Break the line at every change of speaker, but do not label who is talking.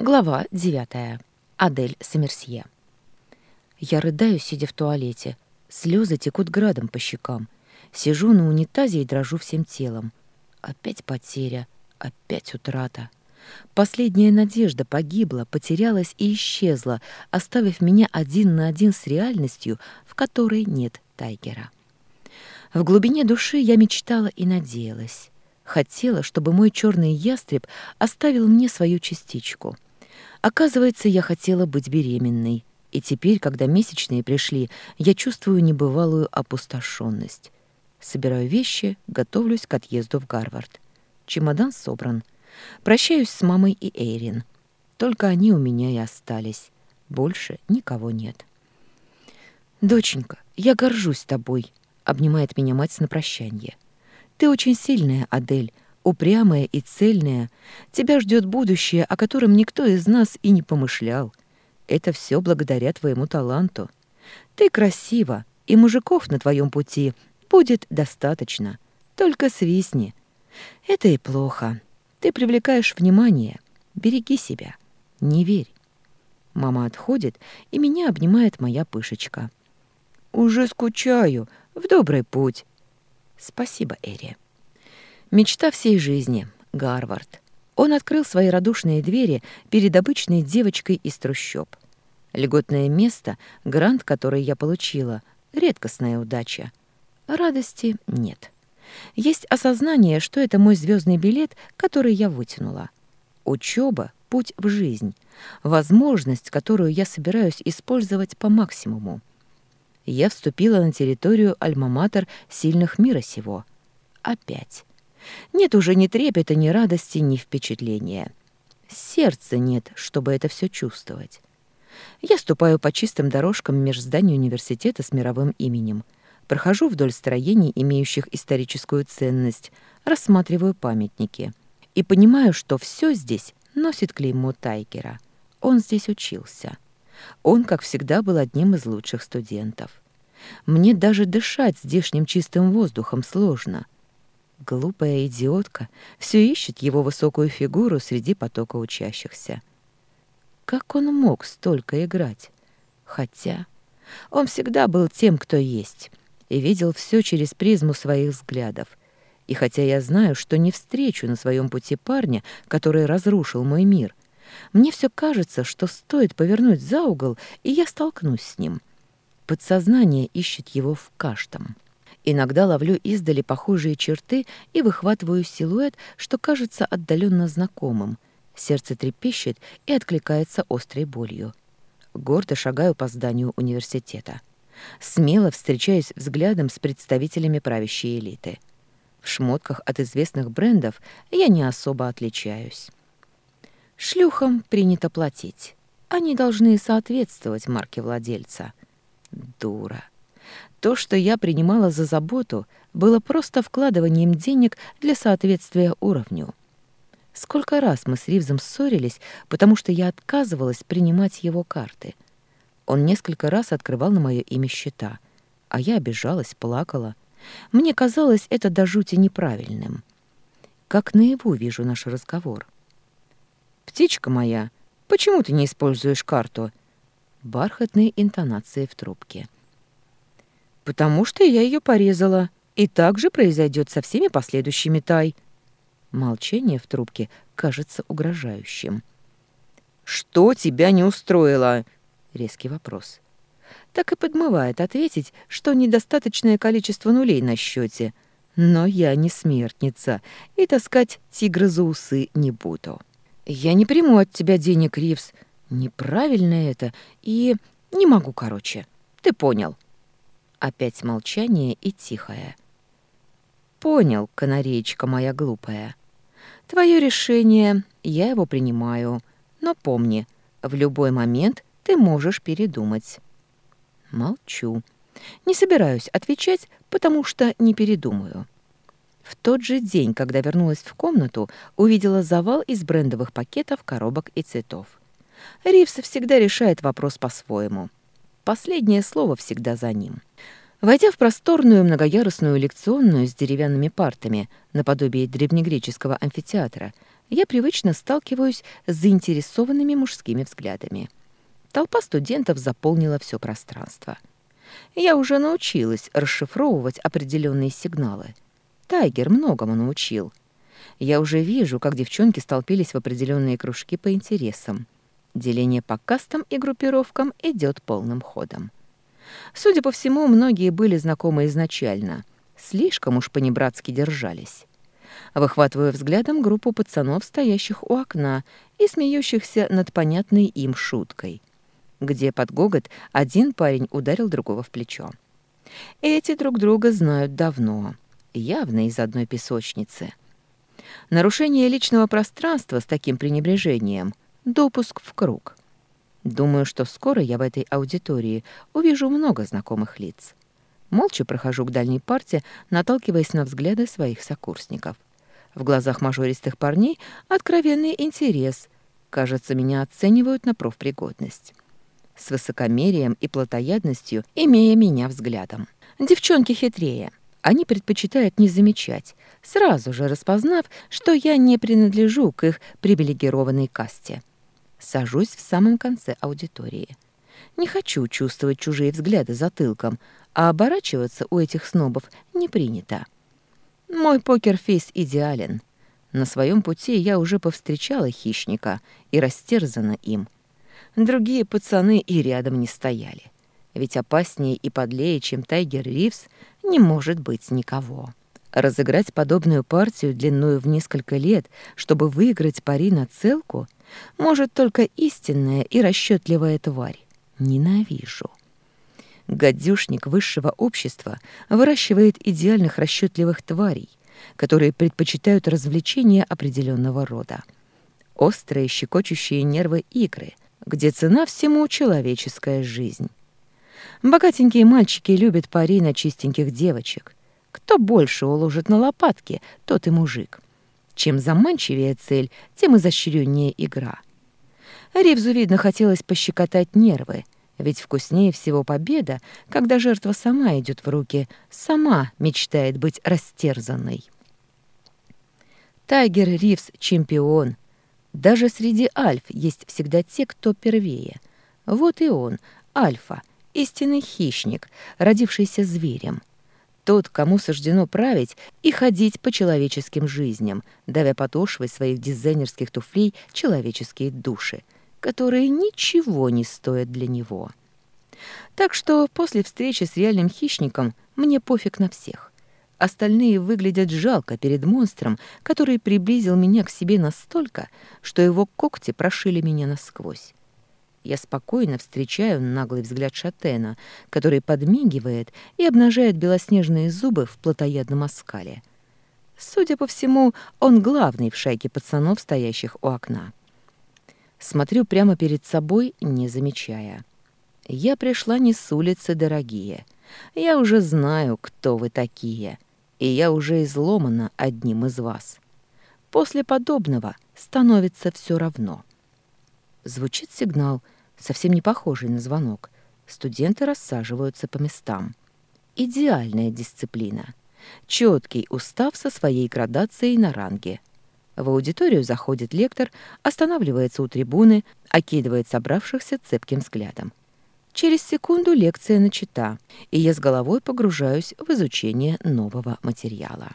Глава 9. Адель Сомерсье. Я рыдаю, сидя в туалете. Слезы текут градом по щекам. Сижу на унитазе и дрожу всем телом. Опять потеря, опять утрата. Последняя надежда погибла, потерялась и исчезла, оставив меня один на один с реальностью, в которой нет Тайгера. В глубине души я мечтала и надеялась. Хотела, чтобы мой черный ястреб оставил мне свою частичку — Оказывается, я хотела быть беременной, и теперь, когда месячные пришли, я чувствую небывалую опустошенность. Собираю вещи, готовлюсь к отъезду в Гарвард. Чемодан собран. Прощаюсь с мамой и Эйрин. Только они у меня и остались. Больше никого нет. «Доченька, я горжусь тобой», — обнимает меня мать на прощание. «Ты очень сильная, Адель, упрямая и цельная. Тебя ждет будущее, о котором никто из нас и не помышлял. Это все благодаря твоему таланту. Ты красива, и мужиков на твоем пути будет достаточно. Только свистни. Это и плохо. Ты привлекаешь внимание. Береги себя. Не верь. Мама отходит, и меня обнимает моя пышечка. «Уже скучаю. В добрый путь». «Спасибо, Эри». Мечта всей жизни — Гарвард. Он открыл свои радушные двери перед обычной девочкой из трущоб. Льготное место, грант, который я получила, редкостная удача. Радости нет. Есть осознание, что это мой звездный билет, который я вытянула. Учеба — путь в жизнь, возможность, которую я собираюсь использовать по максимуму. Я вступила на территорию альма-матер сильных мира сего. Опять. Нет уже ни трепета, ни радости, ни впечатления. Сердца нет, чтобы это все чувствовать. Я ступаю по чистым дорожкам меж зданий университета с мировым именем. Прохожу вдоль строений, имеющих историческую ценность, рассматриваю памятники. И понимаю, что все здесь носит клеймо Тайгера. Он здесь учился. Он, как всегда, был одним из лучших студентов. Мне даже дышать здешним чистым воздухом сложно — Глупая идиотка все ищет его высокую фигуру среди потока учащихся. Как он мог столько играть? Хотя он всегда был тем, кто есть, и видел все через призму своих взглядов. И хотя я знаю, что не встречу на своем пути парня, который разрушил мой мир, мне все кажется, что стоит повернуть за угол, и я столкнусь с ним. Подсознание ищет его в каждом. Иногда ловлю издали похожие черты и выхватываю силуэт, что кажется отдаленно знакомым. Сердце трепещет и откликается острой болью. Гордо шагаю по зданию университета. Смело встречаюсь взглядом с представителями правящей элиты. В шмотках от известных брендов я не особо отличаюсь. Шлюхам принято платить. Они должны соответствовать марке владельца. Дура. То, что я принимала за заботу, было просто вкладыванием денег для соответствия уровню. Сколько раз мы с Ривзом ссорились, потому что я отказывалась принимать его карты. Он несколько раз открывал на мое имя счета, а я обижалась, плакала. Мне казалось это до жути неправильным. Как наяву вижу наш разговор. «Птичка моя, почему ты не используешь карту?» Бархатные интонации в трубке. «Потому что я ее порезала. И так же произойдет со всеми последующими тай». Молчание в трубке кажется угрожающим. «Что тебя не устроило?» — резкий вопрос. Так и подмывает ответить, что недостаточное количество нулей на счете. Но я не смертница, и таскать тигра за усы не буду. Я не приму от тебя денег, Ривз. Неправильно это, и не могу, короче. Ты понял. Опять молчание и тихое. «Понял, канареечка моя глупая. Твое решение, я его принимаю. Но помни, в любой момент ты можешь передумать». Молчу. Не собираюсь отвечать, потому что не передумаю. В тот же день, когда вернулась в комнату, увидела завал из брендовых пакетов, коробок и цветов. Ривс всегда решает вопрос по-своему. Последнее слово всегда за ним. Войдя в просторную многоярусную лекционную с деревянными партами, наподобие древнегреческого амфитеатра, я привычно сталкиваюсь с заинтересованными мужскими взглядами. Толпа студентов заполнила все пространство. Я уже научилась расшифровывать определенные сигналы. Тайгер многому научил. Я уже вижу, как девчонки столпились в определенные кружки по интересам. Деление по кастам и группировкам идет полным ходом. Судя по всему, многие были знакомы изначально. Слишком уж понебратски держались. Выхватываю взглядом группу пацанов, стоящих у окна и смеющихся над понятной им шуткой, где под гогот один парень ударил другого в плечо. Эти друг друга знают давно, явно из одной песочницы. Нарушение личного пространства с таким пренебрежением — допуск в круг. Думаю, что скоро я в этой аудитории увижу много знакомых лиц. Молча прохожу к дальней парте, наталкиваясь на взгляды своих сокурсников — в глазах мажористых парней откровенный интерес. Кажется, меня оценивают на профпригодность. С высокомерием и плотоядностью, имея меня взглядом. Девчонки хитрее. Они предпочитают не замечать, сразу же распознав, что я не принадлежу к их привилегированной касте. Сажусь в самом конце аудитории. Не хочу чувствовать чужие взгляды затылком, а оборачиваться у этих снобов не принято. Мой покерфейс идеален. На своем пути я уже повстречала хищника и растерзана им. Другие пацаны и рядом не стояли. Ведь опаснее и подлее, чем Тайгер Ривз, не может быть никого. Разыграть подобную партию длиною в несколько лет, чтобы выиграть пари на целку, может только истинная и расчетливая тварь. Ненавижу. Гадюшник высшего общества выращивает идеальных расчетливых тварей, которые предпочитают развлечения определенного рода. Острые, щекочущие нервы игры, где цена всему человеческая жизнь. Богатенькие мальчики любят пари на чистеньких девочек. Кто больше уложит на лопатки, тот и мужик. Чем заманчивее цель, тем изощреннее игра. Ривзу, видно, хотелось пощекотать нервы — ведь вкуснее всего победа, когда жертва сама идет в руки, сама мечтает быть растерзанной. Тайгер Ривз — чемпион. Даже среди альф есть всегда те, кто первее. Вот и он, альфа, истинный хищник, родившийся зверем. Тот, кому суждено править и ходить по человеческим жизням, давя подошвой своих дизайнерских туфлей человеческие души — которые ничего не стоят для него. Так что после встречи с реальным хищником мне пофиг на всех. Остальные выглядят жалко перед монстром, который приблизил меня к себе настолько, что его когти прошили меня насквозь. Я спокойно встречаю наглый взгляд Шатена, который подмигивает и обнажает белоснежные зубы в плотоядном оскале. Судя по всему, он главный в шайке пацанов, стоящих у окна. Смотрю прямо перед собой, не замечая. Я пришла не с улицы, дорогие. Я уже знаю, кто вы такие, и я уже изломана одним из вас. После подобного становится все равно. Звучит сигнал, совсем не похожий на звонок. Студенты рассаживаются по местам. Идеальная дисциплина. Четкий устав со своей градацией на ранге — в аудиторию заходит лектор, останавливается у трибуны, окидывает собравшихся цепким взглядом. Через секунду лекция начата, и я с головой погружаюсь в изучение нового материала.